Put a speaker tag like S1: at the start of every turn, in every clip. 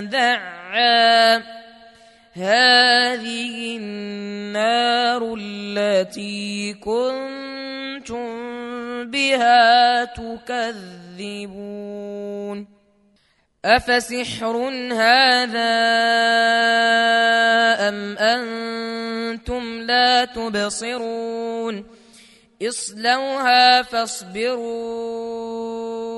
S1: دعا. هذه النار التي كنتم بها تكذبون. أفسحر هذا أم أنتم لا تبصرون؟ اصلوها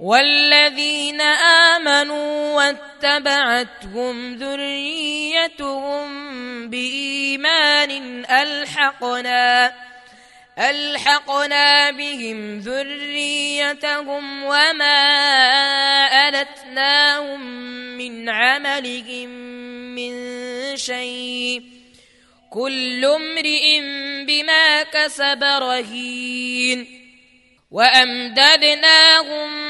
S1: والذين آمنوا واتبعتهم ذريتهم بإيمان ألحقنا ألحقنا بهم ذريتهم وما ألتناهم من عملهم من شيء. كل امرئ بما كسب رهين. وأمددناهم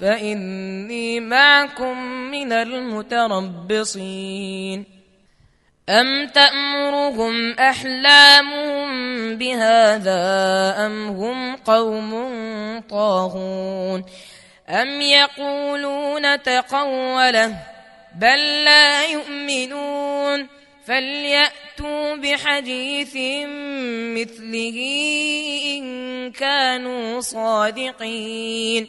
S1: فإني معكم من المتربصين. أم تأمرهم أحلامهم بهذا أم هم قوم طاغون؟ أم يقولون تقوله بل لا يؤمنون؟ فليأتوا بحديث مثله إن كانوا صادقين.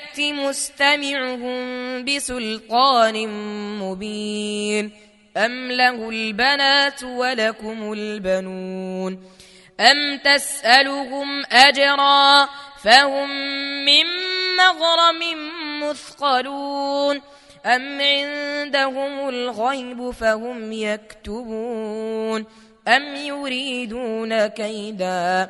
S1: فليأت مستمعهم بسلطان مبين. أم له البنات ولكم البنون. أم تسألهم أجرا فهم من مغرم مثقلون. أم عندهم الغيب فهم يكتبون. أم يريدون كيدا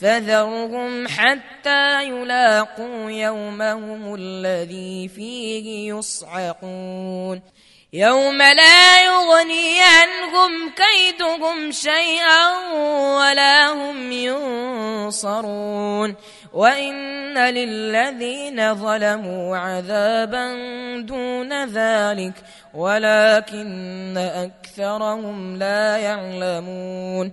S1: فذرهم حتى يلاقوا يومهم الذي فيه يصعقون. يوم لا يغني عنهم كيدهم شيئا ولا هم ينصرون. وإن للذين ظلموا عذابا دون ذلك ولكن أكثرهم لا يعلمون.